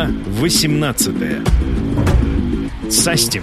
Глава 18. Састим.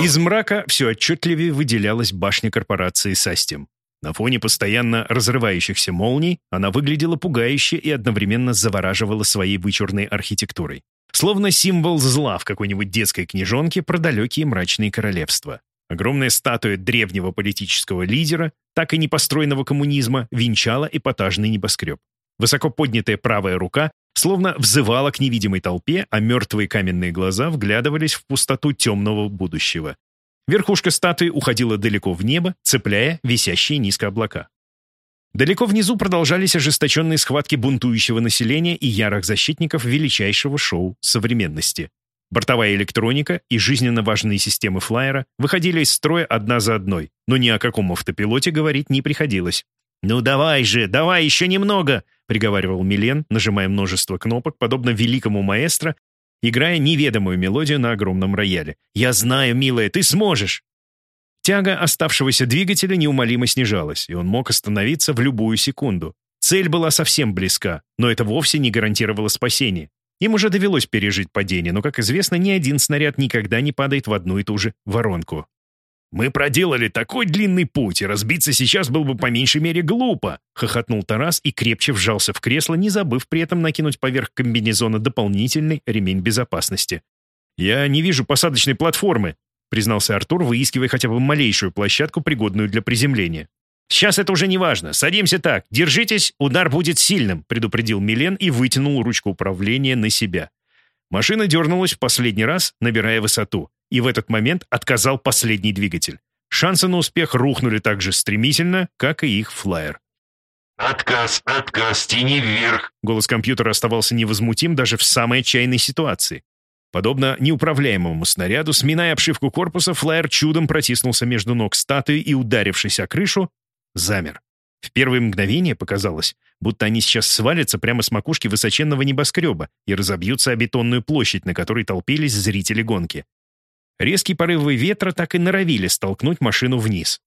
Из мрака все отчетливее выделялась башня корпорации Састим. На фоне постоянно разрывающихся молний она выглядела пугающе и одновременно завораживала своей вычурной архитектурой. Словно символ зла в какой-нибудь детской книжонке про далекие мрачные королевства. Огромная статуя древнего политического лидера, так и непостроенного коммунизма, венчала эпатажный небоскреб. Высоко поднятая правая рука словно взывала к невидимой толпе, а мертвые каменные глаза вглядывались в пустоту темного будущего. Верхушка статуи уходила далеко в небо, цепляя висящие низко облака. Далеко внизу продолжались ожесточенные схватки бунтующего населения и ярых защитников величайшего шоу современности. Бортовая электроника и жизненно важные системы флайера выходили из строя одна за одной, но ни о каком автопилоте говорить не приходилось. «Ну давай же, давай еще немного!» — приговаривал Милен, нажимая множество кнопок, подобно великому маэстро, играя неведомую мелодию на огромном рояле. «Я знаю, милая, ты сможешь!» Тяга оставшегося двигателя неумолимо снижалась, и он мог остановиться в любую секунду. Цель была совсем близка, но это вовсе не гарантировало спасение. Им уже довелось пережить падение, но, как известно, ни один снаряд никогда не падает в одну и ту же воронку. «Мы проделали такой длинный путь, и разбиться сейчас было бы по меньшей мере глупо!» — хохотнул Тарас и крепче вжался в кресло, не забыв при этом накинуть поверх комбинезона дополнительный ремень безопасности. «Я не вижу посадочной платформы», — признался Артур, выискивая хотя бы малейшую площадку, пригодную для приземления. «Сейчас это уже не важно. Садимся так. Держитесь, удар будет сильным», — предупредил Милен и вытянул ручку управления на себя. Машина дернулась в последний раз, набирая высоту и в этот момент отказал последний двигатель. Шансы на успех рухнули так же стремительно, как и их флайер. «Отказ, отказ, тяни вверх!» Голос компьютера оставался невозмутим даже в самой отчаянной ситуации. Подобно неуправляемому снаряду, сминая обшивку корпуса, флайер чудом протиснулся между ног статуи и, ударившись о крышу, замер. В первые мгновения показалось, будто они сейчас свалятся прямо с макушки высоченного небоскреба и разобьются о бетонную площадь, на которой толпились зрители гонки. Резкие порывы ветра так и норовили столкнуть машину вниз.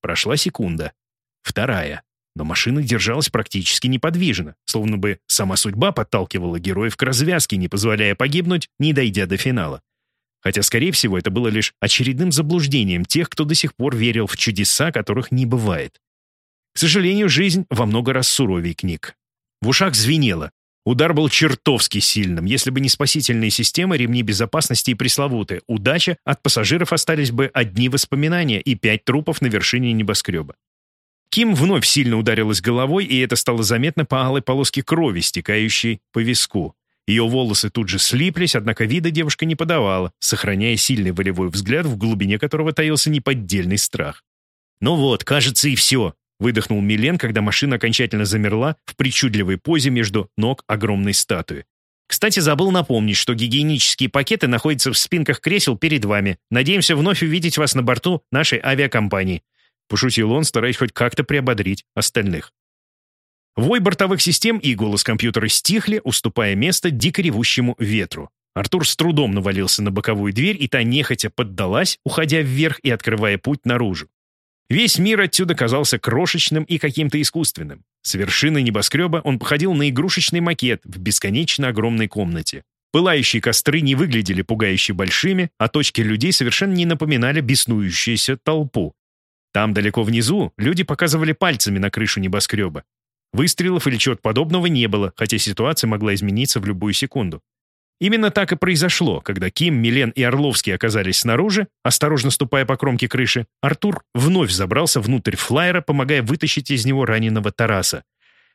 Прошла секунда. Вторая. Но машина держалась практически неподвижно, словно бы сама судьба подталкивала героев к развязке, не позволяя погибнуть, не дойдя до финала. Хотя, скорее всего, это было лишь очередным заблуждением тех, кто до сих пор верил в чудеса, которых не бывает. К сожалению, жизнь во много раз суровее книг. В ушах звенело, Удар был чертовски сильным. Если бы не спасительные системы, ремни безопасности и пресловутые, удача, от пассажиров остались бы одни воспоминания и пять трупов на вершине небоскреба. Ким вновь сильно ударилась головой, и это стало заметно по алой полоске крови, стекающей по виску. Ее волосы тут же слиплись, однако вида девушка не подавала, сохраняя сильный волевой взгляд, в глубине которого таился неподдельный страх. «Ну вот, кажется, и все», выдохнул Милен, когда машина окончательно замерла в причудливой позе между ног огромной статуи. Кстати, забыл напомнить, что гигиенические пакеты находятся в спинках кресел перед вами. Надеемся вновь увидеть вас на борту нашей авиакомпании. Пошутил он, стараясь хоть как-то приободрить остальных. Вой бортовых систем и голос компьютера стихли, уступая место дико ревущему ветру. Артур с трудом навалился на боковую дверь, и та нехотя поддалась, уходя вверх и открывая путь наружу. Весь мир отсюда казался крошечным и каким-то искусственным. С вершины небоскреба он походил на игрушечный макет в бесконечно огромной комнате. Пылающие костры не выглядели пугающе большими, а точки людей совершенно не напоминали беснующуюся толпу. Там, далеко внизу, люди показывали пальцами на крышу небоскреба. Выстрелов или чего-то подобного не было, хотя ситуация могла измениться в любую секунду. Именно так и произошло, когда Ким, Милен и Орловский оказались снаружи, осторожно ступая по кромке крыши, Артур вновь забрался внутрь флайера, помогая вытащить из него раненого Тараса.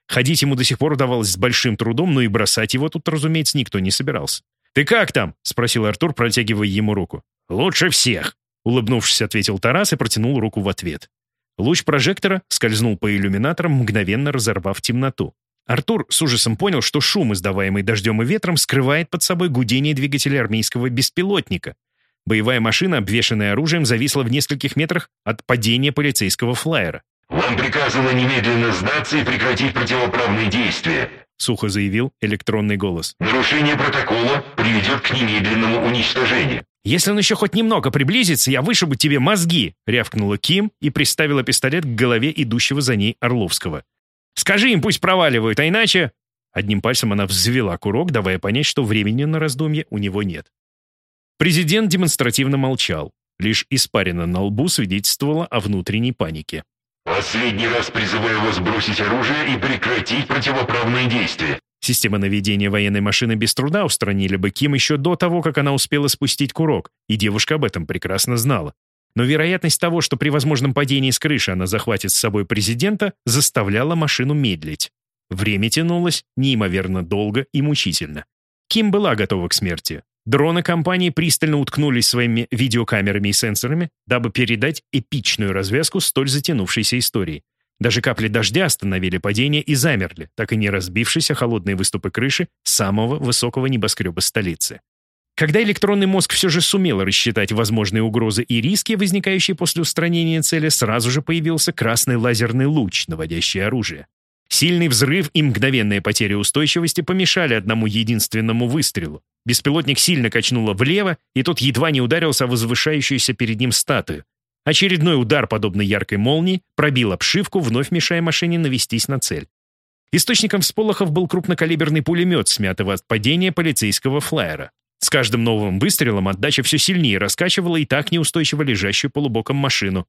Ходить ему до сих пор удавалось с большим трудом, но и бросать его тут, разумеется, никто не собирался. «Ты как там?» — спросил Артур, протягивая ему руку. «Лучше всех!» — улыбнувшись, ответил Тарас и протянул руку в ответ. Луч прожектора скользнул по иллюминаторам, мгновенно разорвав темноту. Артур с ужасом понял, что шум, издаваемый дождем и ветром, скрывает под собой гудение двигателя армейского беспилотника. Боевая машина, обвешанная оружием, зависла в нескольких метрах от падения полицейского флайера. «Вам приказано немедленно сдаться и прекратить противоправные действия», — сухо заявил электронный голос. «Нарушение протокола приведет к немедленному уничтожению». «Если он еще хоть немного приблизится, я вышибу тебе мозги!» — рявкнула Ким и приставила пистолет к голове идущего за ней Орловского. Скажи им, пусть проваливают, а иначе...» Одним пальцем она взвела курок, давая понять, что времени на раздумье у него нет. Президент демонстративно молчал. Лишь испарина на лбу свидетельствовала о внутренней панике. Последний раз призываю вас бросить оружие и прекратить противоправные действия. Система наведения военной машины без труда устранили бы Ким еще до того, как она успела спустить курок, и девушка об этом прекрасно знала. Но вероятность того, что при возможном падении с крыши она захватит с собой президента, заставляла машину медлить. Время тянулось неимоверно долго и мучительно. Ким была готова к смерти. Дроны компании пристально уткнулись своими видеокамерами и сенсорами, дабы передать эпичную развязку столь затянувшейся истории. Даже капли дождя остановили падение и замерли, так и не разбившись о холодные выступы крыши самого высокого небоскреба столицы. Когда электронный мозг все же сумел рассчитать возможные угрозы и риски, возникающие после устранения цели, сразу же появился красный лазерный луч, наводящий оружие. Сильный взрыв и мгновенная потеря устойчивости помешали одному единственному выстрелу. Беспилотник сильно качнуло влево, и тот едва не ударился о возвышающуюся перед ним статую. Очередной удар, подобный яркой молнии, пробил обшивку, вновь мешая машине навестись на цель. Источником всполохов был крупнокалиберный пулемет, смятого от падения полицейского флайера. С каждым новым выстрелом отдача все сильнее раскачивала и так неустойчиво лежащую полубоком машину.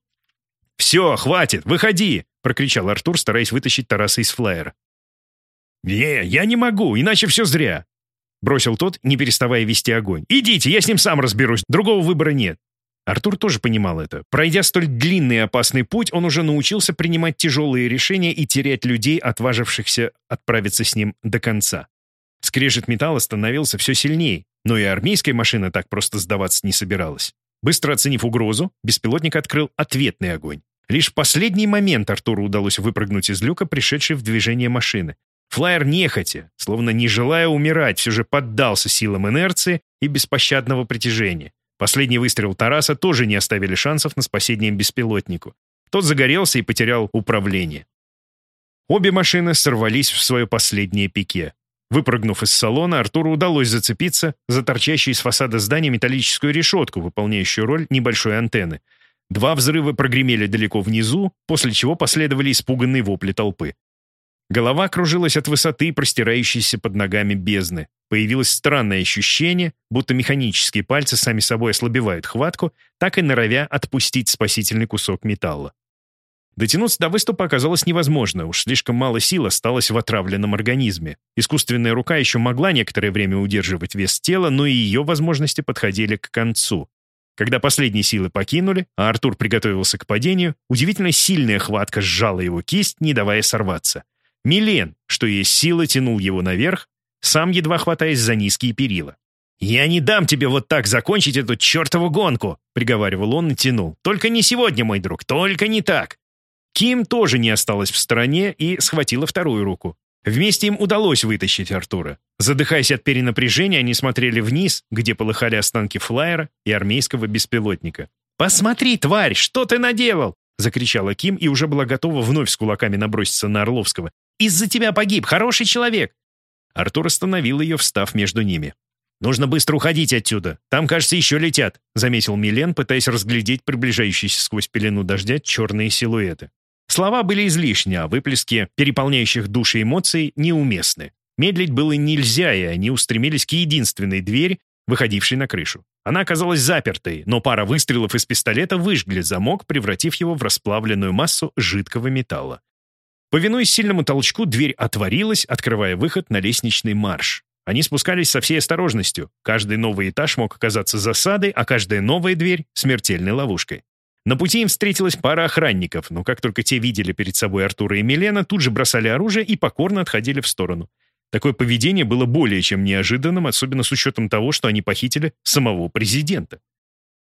«Все, хватит, выходи!» — прокричал Артур, стараясь вытащить Тараса из флайера. «Не, я не могу, иначе все зря!» Бросил тот, не переставая вести огонь. «Идите, я с ним сам разберусь, другого выбора нет». Артур тоже понимал это. Пройдя столь длинный и опасный путь, он уже научился принимать тяжелые решения и терять людей, отважившихся отправиться с ним до конца. Скрежет металла становился все сильнее, но и армейская машина так просто сдаваться не собиралась. Быстро оценив угрозу, беспилотник открыл ответный огонь. Лишь в последний момент Артуру удалось выпрыгнуть из люка, пришедшей в движение машины. Флайер нехотя, словно не желая умирать, все же поддался силам инерции и беспощадного притяжения. Последний выстрел Тараса тоже не оставили шансов на спасение беспилотнику. Тот загорелся и потерял управление. Обе машины сорвались в свое последнее пике. Выпрыгнув из салона, Артуру удалось зацепиться за торчащую из фасада здания металлическую решетку, выполняющую роль небольшой антенны. Два взрыва прогремели далеко внизу, после чего последовали испуганные вопли толпы. Голова кружилась от высоты, простирающейся под ногами бездны. Появилось странное ощущение, будто механические пальцы сами собой ослабевают хватку, так и норовя отпустить спасительный кусок металла. Дотянуться до выступа оказалось невозможно, уж слишком мало сил осталось в отравленном организме. Искусственная рука еще могла некоторое время удерживать вес тела, но и ее возможности подходили к концу. Когда последние силы покинули, а Артур приготовился к падению, удивительно сильная хватка сжала его кисть, не давая сорваться. Милен, что есть силы, тянул его наверх, сам едва хватаясь за низкие перила. «Я не дам тебе вот так закончить эту чертову гонку!» — приговаривал он и тянул. «Только не сегодня, мой друг, только не так!» Ким тоже не осталась в стороне и схватила вторую руку. Вместе им удалось вытащить Артура. Задыхаясь от перенапряжения, они смотрели вниз, где полыхали останки флайера и армейского беспилотника. «Посмотри, тварь, что ты наделал?» — закричала Ким и уже была готова вновь с кулаками наброситься на Орловского. «Из-за тебя погиб, хороший человек!» Артур остановил ее, встав между ними. «Нужно быстро уходить отсюда. Там, кажется, еще летят», — заметил Милен, пытаясь разглядеть приближающиеся сквозь пелену дождя черные силуэты. Слова были излишни, а выплески переполняющих души эмоций неуместны. Медлить было нельзя, и они устремились к единственной двери, выходившей на крышу. Она оказалась запертой, но пара выстрелов из пистолета выжгли замок, превратив его в расплавленную массу жидкого металла. Повинуясь сильному толчку, дверь отворилась, открывая выход на лестничный марш. Они спускались со всей осторожностью. Каждый новый этаж мог оказаться засадой, а каждая новая дверь — смертельной ловушкой. На пути им встретилась пара охранников, но как только те видели перед собой Артура и Милена, тут же бросали оружие и покорно отходили в сторону. Такое поведение было более чем неожиданным, особенно с учетом того, что они похитили самого президента.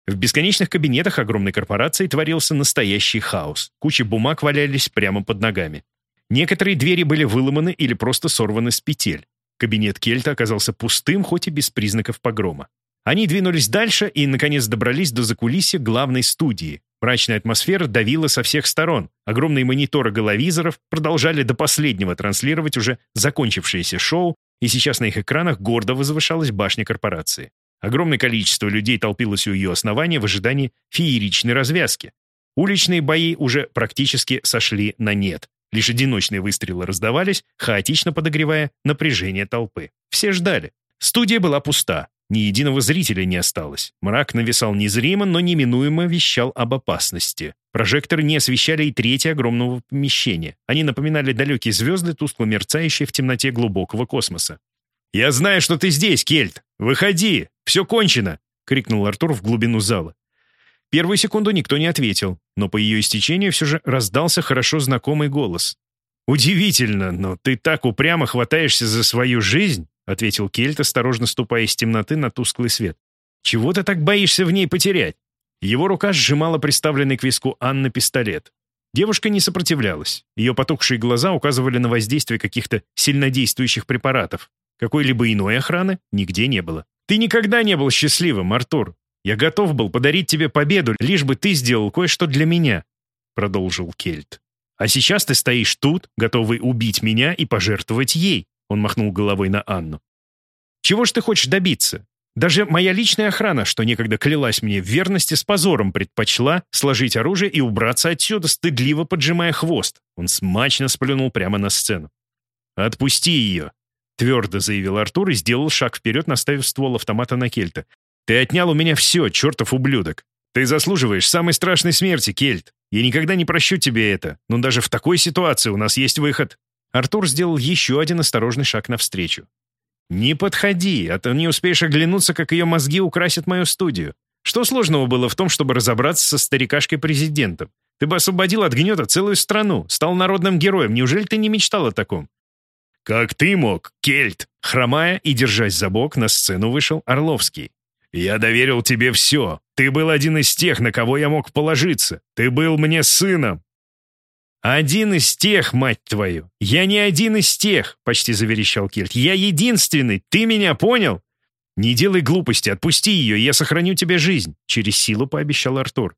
В бесконечных кабинетах огромной корпорации творился настоящий хаос. Куча бумаг валялись прямо под ногами. Некоторые двери были выломаны или просто сорваны с петель. Кабинет Кельта оказался пустым, хоть и без признаков погрома. Они двинулись дальше и, наконец, добрались до закулисья главной студии. Мрачная атмосфера давила со всех сторон. Огромные мониторы головизоров продолжали до последнего транслировать уже закончившееся шоу, и сейчас на их экранах гордо возвышалась башня корпорации. Огромное количество людей толпилось у ее основания в ожидании фееричной развязки. Уличные бои уже практически сошли на нет. Лишь одиночные выстрелы раздавались, хаотично подогревая напряжение толпы. Все ждали. Студия была пуста. Ни единого зрителя не осталось. Мрак нависал незримо, но неминуемо вещал об опасности. Прожекторы не освещали и третье огромного помещения. Они напоминали далекие звезды, тускло мерцающие в темноте глубокого космоса. «Я знаю, что ты здесь, Кельт! Выходи! Все кончено!» — крикнул Артур в глубину зала. Первую секунду никто не ответил, но по ее истечению все же раздался хорошо знакомый голос. «Удивительно, но ты так упрямо хватаешься за свою жизнь!» — ответил Кельт, осторожно ступая из темноты на тусклый свет. «Чего ты так боишься в ней потерять?» Его рука сжимала приставленный к виску Анны пистолет. Девушка не сопротивлялась. Ее потухшие глаза указывали на воздействие каких-то сильнодействующих препаратов. Какой-либо иной охраны нигде не было. «Ты никогда не был счастливым, Артур. Я готов был подарить тебе победу, лишь бы ты сделал кое-что для меня», — продолжил Кельт. «А сейчас ты стоишь тут, готовый убить меня и пожертвовать ей. Он махнул головой на Анну. «Чего ж ты хочешь добиться? Даже моя личная охрана, что некогда клялась мне в верности, с позором предпочла сложить оружие и убраться отсюда, стыдливо поджимая хвост. Он смачно сплюнул прямо на сцену. «Отпусти ее», — твердо заявил Артур и сделал шаг вперед, наставив ствол автомата на Кельта. «Ты отнял у меня все, чертов ублюдок. Ты заслуживаешь самой страшной смерти, Кельт. Я никогда не прощу тебе это, но даже в такой ситуации у нас есть выход. Артур сделал еще один осторожный шаг навстречу. «Не подходи, а то не успеешь оглянуться, как ее мозги украсят мою студию. Что сложного было в том, чтобы разобраться со старикашкой-президентом? Ты бы освободил от гнета целую страну, стал народным героем. Неужели ты не мечтал о таком?» «Как ты мог, Кельт?» Хромая и держась за бок, на сцену вышел Орловский. «Я доверил тебе все. Ты был один из тех, на кого я мог положиться. Ты был мне сыном. «Один из тех, мать твою! Я не один из тех!» — почти заверещал Кельт. «Я единственный! Ты меня понял?» «Не делай глупости, отпусти ее, я сохраню тебе жизнь!» — через силу пообещал Артур.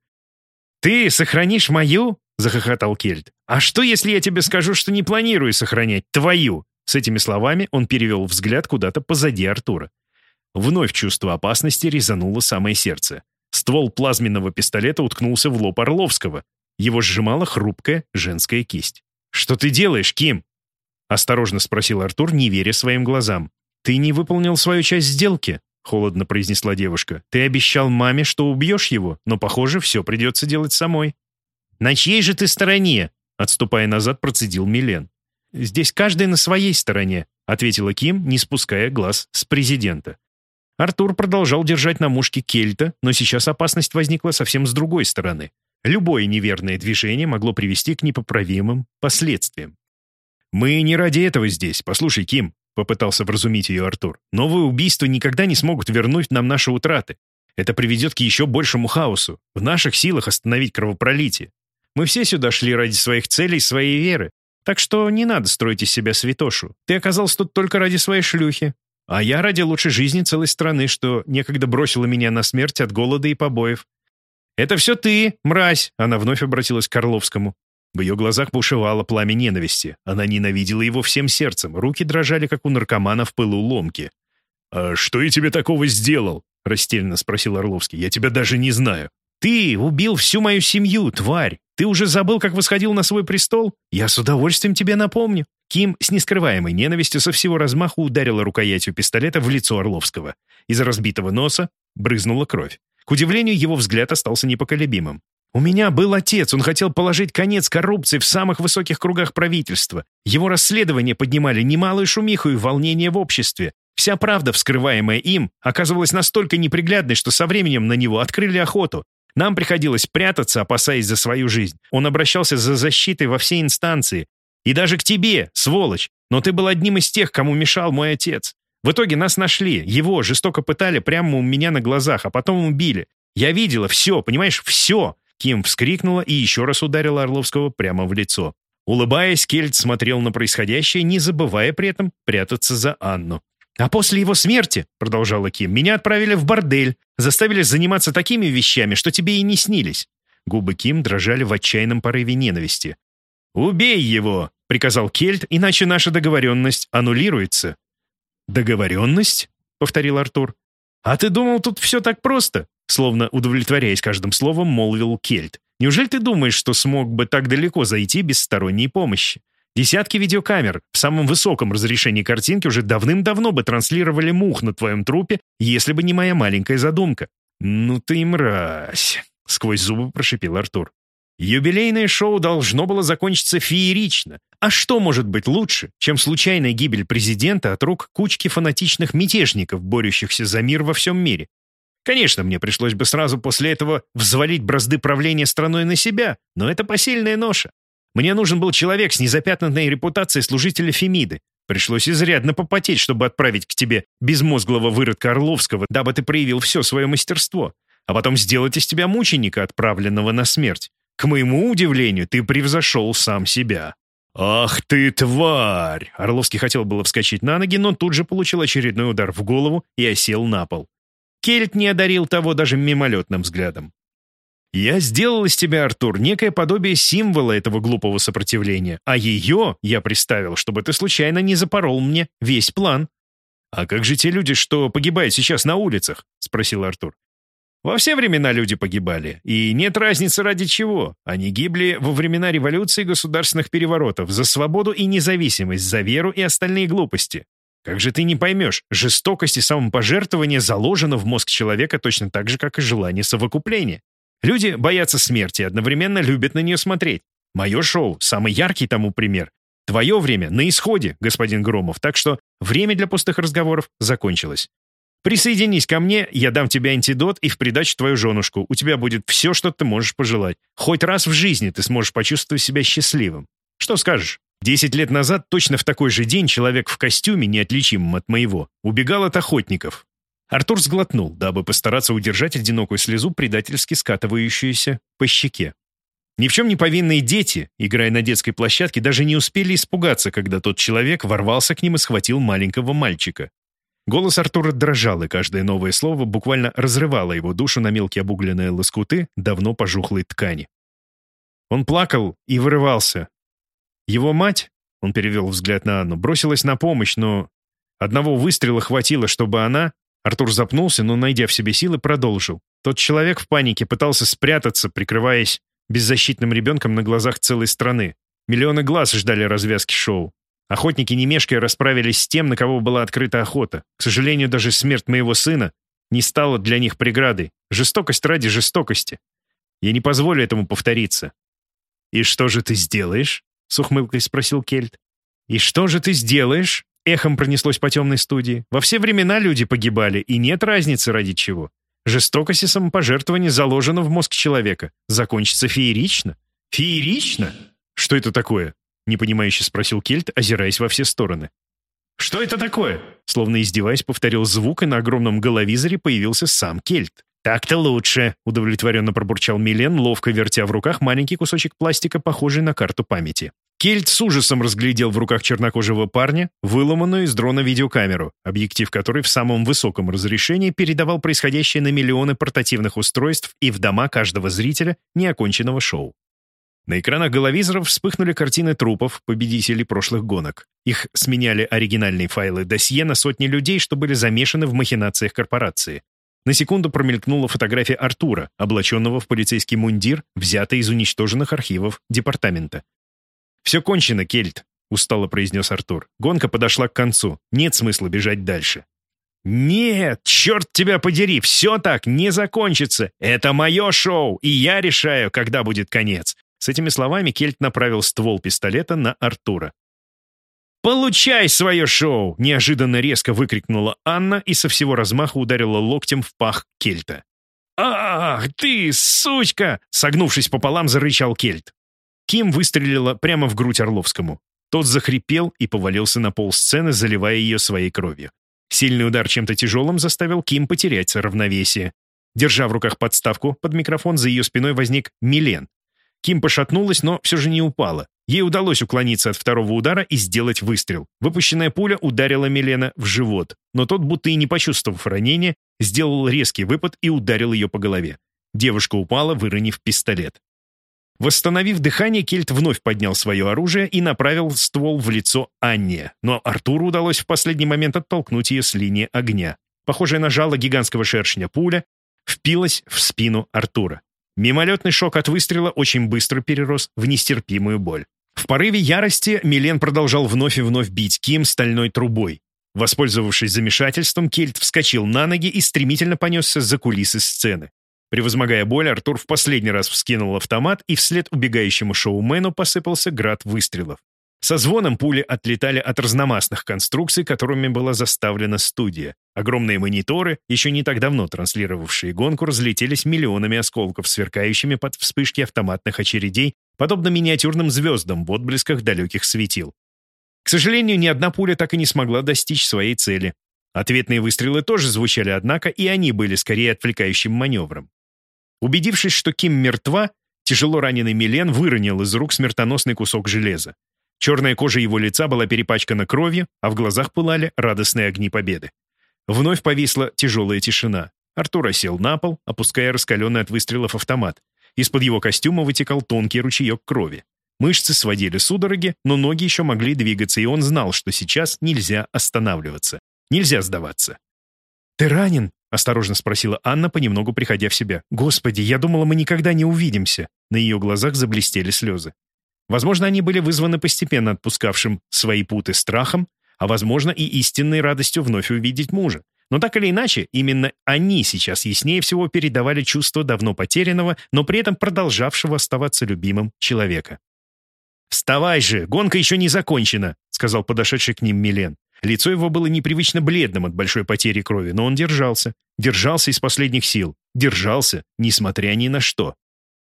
«Ты сохранишь мою?» — захохотал Кельт. «А что, если я тебе скажу, что не планирую сохранять твою?» С этими словами он перевел взгляд куда-то позади Артура. Вновь чувство опасности резануло самое сердце. Ствол плазменного пистолета уткнулся в лоб Орловского. Его сжимала хрупкая женская кисть. «Что ты делаешь, Ким?» Осторожно спросил Артур, не веря своим глазам. «Ты не выполнил свою часть сделки», — холодно произнесла девушка. «Ты обещал маме, что убьешь его, но, похоже, все придется делать самой». «На чьей же ты стороне?» — отступая назад, процедил Милен. «Здесь каждый на своей стороне», — ответила Ким, не спуская глаз с президента. Артур продолжал держать на мушке кельта, но сейчас опасность возникла совсем с другой стороны. Любое неверное движение могло привести к непоправимым последствиям. «Мы не ради этого здесь. Послушай, Ким», — попытался вразумить ее Артур, «новые убийства никогда не смогут вернуть нам наши утраты. Это приведет к еще большему хаосу. В наших силах остановить кровопролитие. Мы все сюда шли ради своих целей, своей веры. Так что не надо строить из себя святошу. Ты оказался тут только ради своей шлюхи. А я ради лучшей жизни целой страны, что некогда бросила меня на смерть от голода и побоев. «Это все ты, мразь!» Она вновь обратилась к Орловскому. В ее глазах бушевало пламя ненависти. Она ненавидела его всем сердцем. Руки дрожали, как у наркомана в пылу ломки. «А что я тебе такого сделал?» — растерянно спросил Орловский. «Я тебя даже не знаю». «Ты убил всю мою семью, тварь! Ты уже забыл, как восходил на свой престол? Я с удовольствием тебе напомню». Ким с нескрываемой ненавистью со всего размаху ударила рукоятью пистолета в лицо Орловского. Из разбитого носа брызнула кровь. К удивлению, его взгляд остался непоколебимым. «У меня был отец, он хотел положить конец коррупции в самых высоких кругах правительства. Его расследования поднимали немалую шумиху и волнение в обществе. Вся правда, вскрываемая им, оказывалась настолько неприглядной, что со временем на него открыли охоту. Нам приходилось прятаться, опасаясь за свою жизнь. Он обращался за защитой во все инстанции. И даже к тебе, сволочь. Но ты был одним из тех, кому мешал мой отец. В итоге нас нашли, его жестоко пытали прямо у меня на глазах, а потом убили. Я видела все, понимаешь, все!» Ким вскрикнула и еще раз ударила Орловского прямо в лицо. Улыбаясь, Кельт смотрел на происходящее, не забывая при этом прятаться за Анну. «А после его смерти, — продолжала Ким, — меня отправили в бордель, заставили заниматься такими вещами, что тебе и не снились». Губы Ким дрожали в отчаянном порыве ненависти. «Убей его!» — приказал Кельт, иначе наша договоренность аннулируется. «Договоренность?» — повторил Артур. «А ты думал, тут все так просто? словно удовлетворяясь каждым словом, молвил Кельт. «Неужели ты думаешь, что смог бы так далеко зайти без сторонней помощи? Десятки видеокамер в самом высоком разрешении картинки уже давным-давно бы транслировали мух на твоем трупе, если бы не моя маленькая задумка. «Ну ты мразь!» — сквозь зубы прошипел Артур. Юбилейное шоу должно было закончиться феерично. А что может быть лучше, чем случайная гибель президента от рук кучки фанатичных мятежников, борющихся за мир во всем мире? Конечно, мне пришлось бы сразу после этого взвалить бразды правления страной на себя, но это посильная ноша. Мне нужен был человек с незапятнанной репутацией служителя Фемиды. Пришлось изрядно попотеть, чтобы отправить к тебе безмозглого выродка Орловского, дабы ты проявил все свое мастерство, а потом сделать из тебя мученика, отправленного на смерть. К моему удивлению, ты превзошел сам себя». «Ах ты, тварь!» Орловский хотел было вскочить на ноги, но тут же получил очередной удар в голову и осел на пол. Кельт не одарил того даже мимолетным взглядом. Я сделал из тебя, Артур, некое подобие символа этого глупого сопротивления, а ее я приставил, чтобы ты случайно не запорол мне весь план. «А как же те люди, что погибают сейчас на улицах?» — спросил Артур. «Во все времена люди погибали, и нет разницы ради чего. Они гибли во времена революции государственных переворотов, за свободу и независимость, за веру и остальные глупости. Как же ты не поймешь, жестокость и самопожертвование заложено в мозг человека точно так же, как и желание совокупления. Люди боятся смерти и одновременно любят на нее смотреть. Мое шоу — самый яркий тому пример. Твое время на исходе, господин Громов, так что время для пустых разговоров закончилось. Присоединись ко мне, я дам тебе антидот и в придачу твою женушку. У тебя будет все, что ты можешь пожелать. Хоть раз в жизни ты сможешь почувствовать себя счастливым. Что скажешь? Десять лет назад, точно в такой же день, человек в костюме, неотличимом от моего, убегал от охотников. Артур сглотнул, дабы постараться удержать одинокую слезу, предательски скатывающуюся по щеке. Ни в чем не повинные дети, играя на детской площадке, даже не успели испугаться, когда тот человек ворвался к ним и схватил маленького мальчика. Голос Артура дрожал, и каждое новое слово буквально разрывало его душу на мелкие обугленные лоскуты давно пожухлой ткани. Он плакал и вырывался. Его мать, он перевел взгляд на Анну, бросилась на помощь, но одного выстрела хватило, чтобы она, Артур запнулся, но, найдя в себе силы, продолжил. Тот человек в панике пытался спрятаться, прикрываясь беззащитным ребенком на глазах целой страны. Миллионы глаз ждали развязки шоу. Охотники не мешкая расправились с тем, на кого была открыта охота. К сожалению, даже смерть моего сына не стала для них преградой. Жестокость ради жестокости. Я не позволю этому повториться. «И что же ты сделаешь?» — с ухмылкой спросил Кельт. «И что же ты сделаешь?» Эхом пронеслось по темной студии. Во все времена люди погибали, и нет разницы ради чего. Жестокость и самопожертвование заложено в мозг человека. Закончится феерично. Феерично? Что это такое? Непонимающе спросил Кельт, озираясь во все стороны. «Что это такое?» Словно издеваясь, повторил звук, и на огромном головизоре появился сам Кельт. «Так-то лучше», — удовлетворенно пробурчал Милен, ловко вертя в руках маленький кусочек пластика, похожий на карту памяти. Кельт с ужасом разглядел в руках чернокожего парня выломанную из дрона видеокамеру, объектив которой в самом высоком разрешении передавал происходящее на миллионы портативных устройств и в дома каждого зрителя неоконченного шоу. На экранах головизоров вспыхнули картины трупов победителей прошлых гонок. Их сменяли оригинальные файлы досье на сотни людей, что были замешаны в махинациях корпорации. На секунду промелькнула фотография Артура, облаченного в полицейский мундир, взятый из уничтоженных архивов департамента. «Все кончено, Кельт», — устало произнес Артур. «Гонка подошла к концу. Нет смысла бежать дальше». «Нет, черт тебя подери, все так не закончится. Это мое шоу, и я решаю, когда будет конец». С этими словами Кельт направил ствол пистолета на Артура. «Получай свое шоу!» — неожиданно резко выкрикнула Анна и со всего размаха ударила локтем в пах Кельта. «Ах, ты, сучка!» — согнувшись пополам, зарычал Кельт. Ким выстрелила прямо в грудь Орловскому. Тот захрипел и повалился на пол сцены, заливая ее своей кровью. Сильный удар чем-то тяжелым заставил Ким потерять равновесие. Держа в руках подставку, под микрофон за ее спиной возник Милен. Ким пошатнулась, но все же не упала. Ей удалось уклониться от второго удара и сделать выстрел. Выпущенная пуля ударила Милена в живот, но тот, будто и не почувствовав ранения, сделал резкий выпад и ударил ее по голове. Девушка упала, выронив пистолет. Восстановив дыхание, Кельт вновь поднял свое оружие и направил ствол в лицо Анне, но Артуру удалось в последний момент оттолкнуть ее с линии огня. Похожая на жало гигантского шершня пуля впилась в спину Артура. Мимолетный шок от выстрела очень быстро перерос в нестерпимую боль. В порыве ярости Милен продолжал вновь и вновь бить Ким стальной трубой. Воспользовавшись замешательством, Кельт вскочил на ноги и стремительно понесся за кулисы сцены. Превозмогая боль, Артур в последний раз вскинул автомат, и вслед убегающему шоумену посыпался град выстрелов. Со звоном пули отлетали от разномастных конструкций, которыми была заставлена студия. Огромные мониторы, еще не так давно транслировавшие гонку, разлетелись миллионами осколков, сверкающими под вспышки автоматных очередей, подобно миниатюрным звездам в отблесках далеких светил. К сожалению, ни одна пуля так и не смогла достичь своей цели. Ответные выстрелы тоже звучали, однако, и они были скорее отвлекающим маневром. Убедившись, что Ким мертва, тяжело раненый Милен выронил из рук смертоносный кусок железа. Черная кожа его лица была перепачкана кровью, а в глазах пылали радостные огни победы. Вновь повисла тяжелая тишина. Артур сел на пол, опуская раскаленный от выстрелов автомат. Из-под его костюма вытекал тонкий ручеек крови. Мышцы сводили судороги, но ноги еще могли двигаться, и он знал, что сейчас нельзя останавливаться. Нельзя сдаваться. «Ты ранен?» — осторожно спросила Анна, понемногу приходя в себя. «Господи, я думала, мы никогда не увидимся». На ее глазах заблестели слезы. Возможно, они были вызваны постепенно отпускавшим свои путы страхом, а возможно и истинной радостью вновь увидеть мужа. Но так или иначе, именно они сейчас яснее всего передавали чувство давно потерянного, но при этом продолжавшего оставаться любимым человека. «Вставай же, гонка еще не закончена», — сказал подошедший к ним Милен. Лицо его было непривычно бледным от большой потери крови, но он держался. Держался из последних сил. Держался, несмотря ни на что.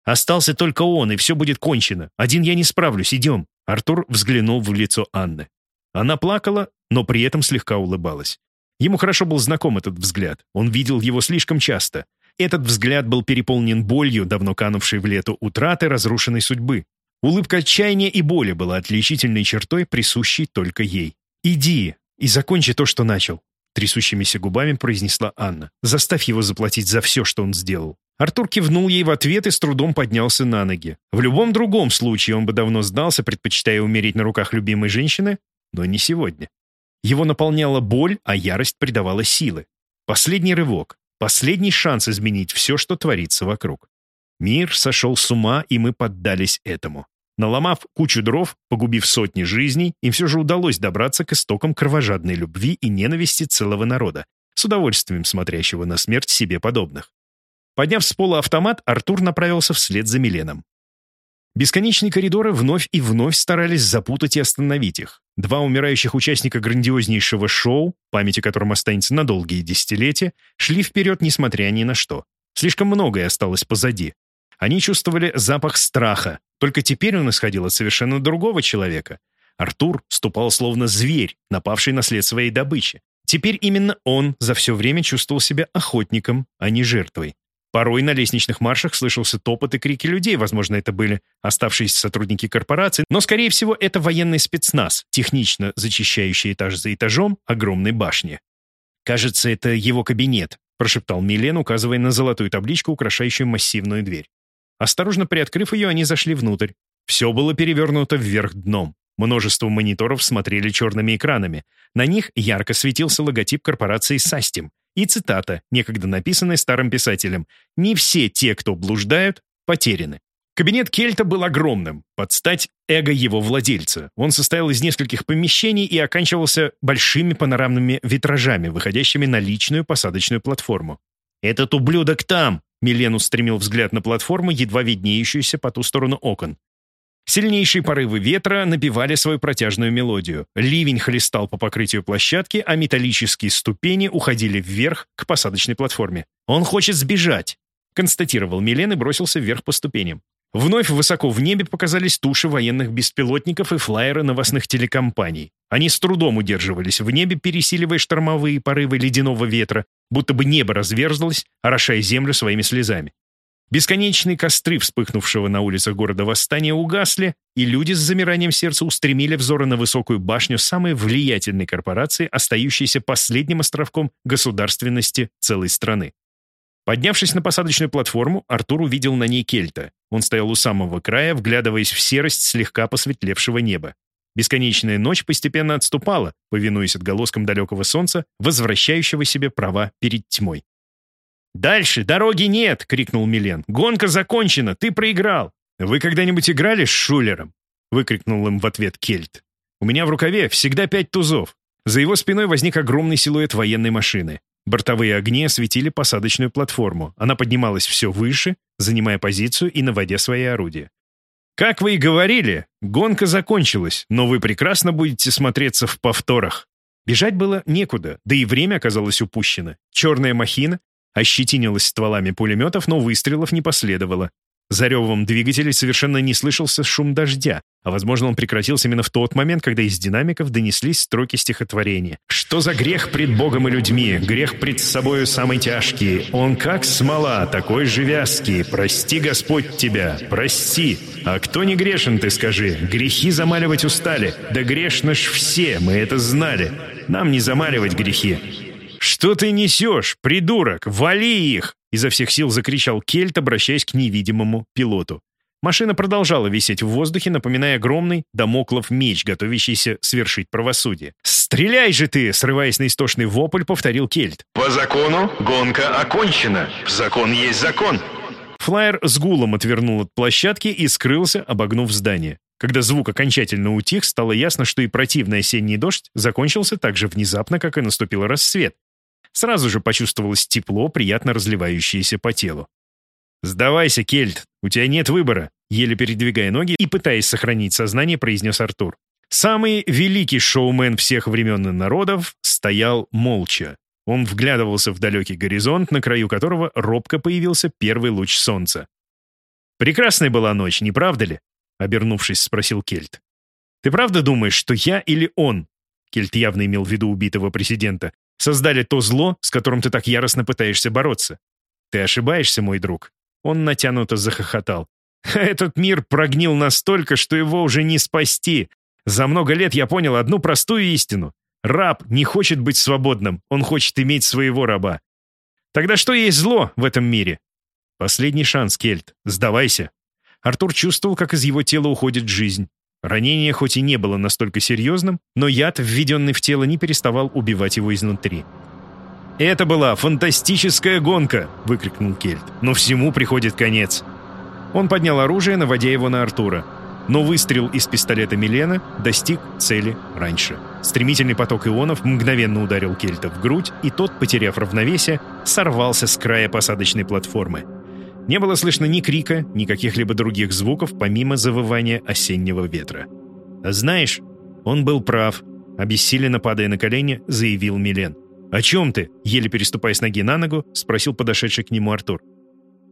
Остался только он, и все будет кончено. Один я не справлюсь, идем». Артур взглянул в лицо Анны. Она плакала, но при этом слегка улыбалась. Ему хорошо был знаком этот взгляд. Он видел его слишком часто. Этот взгляд был переполнен болью, давно канувшей в лету утраты разрушенной судьбы. Улыбка отчаяния и боли была отличительной чертой, присущей только ей. «Иди и закончи то, что начал», — трясущимися губами произнесла Анна. «Заставь его заплатить за все, что он сделал». Артур кивнул ей в ответ и с трудом поднялся на ноги. В любом другом случае он бы давно сдался, предпочитая умереть на руках любимой женщины, но не сегодня. Его наполняла боль, а ярость придавала силы. Последний рывок, последний шанс изменить все, что творится вокруг. Мир сошел с ума, и мы поддались этому. Наломав кучу дров, погубив сотни жизней, им все же удалось добраться к истокам кровожадной любви и ненависти целого народа, с удовольствием смотрящего на смерть себе подобных. Подняв с пола автомат, Артур направился вслед за Миленом. Бесконечные коридоры вновь и вновь старались запутать и остановить их. Два умирающих участника грандиознейшего шоу, память о котором останется на долгие десятилетия, шли вперед, несмотря ни на что. Слишком многое осталось позади. Они чувствовали запах страха, только теперь он исходил от совершенно другого человека. Артур ступал словно зверь, напавший на след своей добычи. Теперь именно он за все время чувствовал себя охотником, а не жертвой. Порой на лестничных маршах слышался топот и крики людей, возможно, это были оставшиеся сотрудники корпорации, но, скорее всего, это военный спецназ, технично зачищающий этаж за этажом огромной башни. «Кажется, это его кабинет», — прошептал Милен, указывая на золотую табличку, украшающую массивную дверь. Осторожно приоткрыв ее, они зашли внутрь. Все было перевернуто вверх дном. Множество мониторов смотрели черными экранами. На них ярко светился логотип корпорации «Састим», и цитата, некогда написанная старым писателем «Не все те, кто блуждают, потеряны». Кабинет Кельта был огромным, под стать эго его владельца. Он состоял из нескольких помещений и оканчивался большими панорамными витражами, выходящими на личную посадочную платформу. «Этот ублюдок там!» Милен устремил взгляд на платформу, едва виднеющуюся по ту сторону окон. Сильнейшие порывы ветра напевали свою протяжную мелодию. Ливень хлестал по покрытию площадки, а металлические ступени уходили вверх к посадочной платформе. «Он хочет сбежать», — констатировал Милен и бросился вверх по ступеням. Вновь высоко в небе показались туши военных беспилотников и флайеры новостных телекомпаний. Они с трудом удерживались в небе, пересиливая штормовые порывы ледяного ветра, будто бы небо разверзлось, орошая землю своими слезами. Бесконечные костры вспыхнувшего на улицах города восстания угасли, и люди с замиранием сердца устремили взоры на высокую башню самой влиятельной корпорации, остающейся последним островком государственности целой страны. Поднявшись на посадочную платформу, Артур увидел на ней кельта. Он стоял у самого края, вглядываясь в серость слегка посветлевшего неба. Бесконечная ночь постепенно отступала, повинуясь отголоскам далекого солнца, возвращающего себе права перед тьмой. «Дальше дороги нет!» — крикнул Милен. «Гонка закончена! Ты проиграл!» «Вы когда-нибудь играли с Шулером?» — выкрикнул им в ответ Кельт. «У меня в рукаве всегда пять тузов». За его спиной возник огромный силуэт военной машины. Бортовые огни осветили посадочную платформу. Она поднималась все выше, занимая позицию и наводя свои орудия. «Как вы и говорили, гонка закончилась, но вы прекрасно будете смотреться в повторах». Бежать было некуда, да и время оказалось упущено. Черная махина ощетинилась стволами пулеметов, но выстрелов не последовало. За ревом двигателей совершенно не слышался шум дождя, а, возможно, он прекратился именно в тот момент, когда из динамиков донеслись строки стихотворения. «Что за грех пред Богом и людьми? Грех пред собою самый тяжкий. Он как смола, такой же вязкий. Прости, Господь, тебя, прости. А кто не грешен, ты скажи? Грехи замаливать устали. Да грешно ж все, мы это знали. Нам не замаливать грехи. «Что ты несешь, придурок? Вали их!» Изо всех сил закричал Кельт, обращаясь к невидимому пилоту. Машина продолжала висеть в воздухе, напоминая огромный домоклов меч, готовящийся свершить правосудие. «Стреляй же ты!» — срываясь на истошный вопль, повторил Кельт. «По закону гонка окончена. Закон есть закон». Флайер с гулом отвернул от площадки и скрылся, обогнув здание. Когда звук окончательно утих, стало ясно, что и противный осенний дождь закончился так же внезапно, как и наступил рассвет. Сразу же почувствовалось тепло, приятно разливающееся по телу. «Сдавайся, Кельт, у тебя нет выбора», еле передвигая ноги и пытаясь сохранить сознание, произнес Артур. Самый великий шоумен всех времен и народов стоял молча. Он вглядывался в далекий горизонт, на краю которого робко появился первый луч солнца. «Прекрасная была ночь, не правда ли?» — обернувшись, спросил Кельт. «Ты правда думаешь, что я или он?» Кельт явно имел в виду убитого президента создали то зло, с которым ты так яростно пытаешься бороться. Ты ошибаешься, мой друг. Он натянуто захохотал. Этот мир прогнил настолько, что его уже не спасти. За много лет я понял одну простую истину. Раб не хочет быть свободным, он хочет иметь своего раба. Тогда что есть зло в этом мире? Последний шанс, Кельт. Сдавайся. Артур чувствовал, как из его тела уходит жизнь. Ранение хоть и не было настолько серьезным, но яд, введенный в тело, не переставал убивать его изнутри. «Это была фантастическая гонка!» — выкрикнул Кельт. «Но всему приходит конец!» Он поднял оружие, наводя его на Артура. Но выстрел из пистолета Милена достиг цели раньше. Стремительный поток ионов мгновенно ударил Кельта в грудь, и тот, потеряв равновесие, сорвался с края посадочной платформы. Не было слышно ни крика, ни каких-либо других звуков, помимо завывания осеннего ветра. «А знаешь, он был прав», — обессиленно падая на колени, заявил Милен. «О чем ты?» — еле переступая с ноги на ногу, спросил подошедший к нему Артур.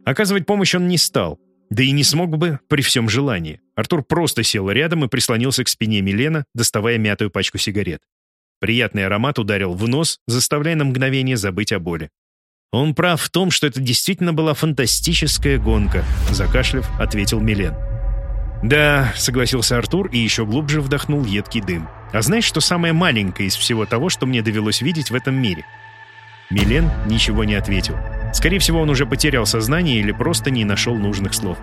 Оказывать помощь он не стал, да и не смог бы при всем желании. Артур просто сел рядом и прислонился к спине Милена, доставая мятую пачку сигарет. Приятный аромат ударил в нос, заставляя на мгновение забыть о боли. «Он прав в том, что это действительно была фантастическая гонка», — закашлив, ответил Милен. «Да», — согласился Артур и еще глубже вдохнул едкий дым. «А знаешь, что самое маленькое из всего того, что мне довелось видеть в этом мире?» Милен ничего не ответил. Скорее всего, он уже потерял сознание или просто не нашел нужных слов.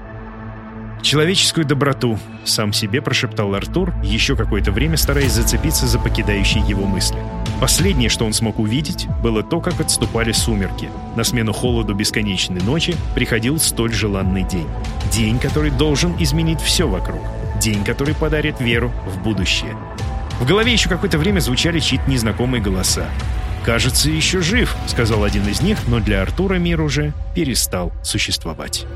«Человеческую доброту», — сам себе прошептал Артур, еще какое-то время стараясь зацепиться за покидающие его мысли. Последнее, что он смог увидеть, было то, как отступали сумерки. На смену холоду бесконечной ночи приходил столь желанный день. День, который должен изменить все вокруг. День, который подарит веру в будущее. В голове еще какое-то время звучали чьи-то незнакомые голоса. «Кажется, еще жив», — сказал один из них, но для Артура мир уже перестал существовать.